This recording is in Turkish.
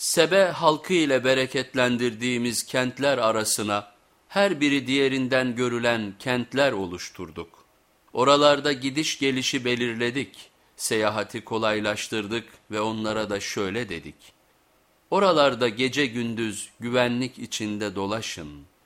Sebe halkı ile bereketlendirdiğimiz kentler arasına her biri diğerinden görülen kentler oluşturduk. Oralarda gidiş gelişi belirledik, seyahati kolaylaştırdık ve onlara da şöyle dedik. Oralarda gece gündüz güvenlik içinde dolaşın.''